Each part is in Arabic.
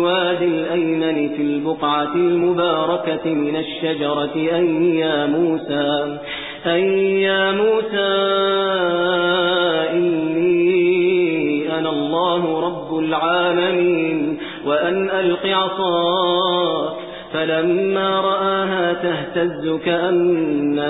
الوادي الأيمن في البقعة المباركة من الشجرة أن يا موسى أن يا موسى إني أنا الله رب العالمين وأن ألق عصاك فلما رآها تهتز كأنها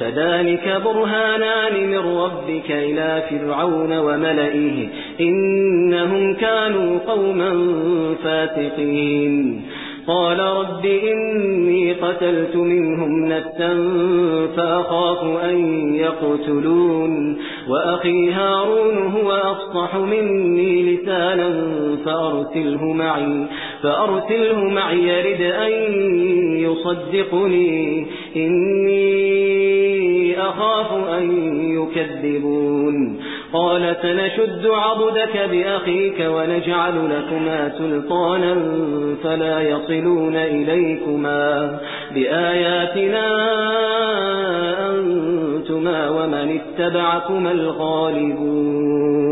فذلك برهانان من ربك إلى فرعون وملئه إنهم كانوا قوما فاتقين قال رب إني قتلت منهم نفسا فأخاف أن يقتلون. وأخي هارون هو أفصح مني لسانا فأرسله معي فأرسله معي يرد أن يصدقني. إني أخاف أن يكذبون. قال سنشد عبدك بأخيك ونجعل لكما سلطانا فلا يصلون إليكما. بآياتنا أنتما ومن اتبعكما الغالبون.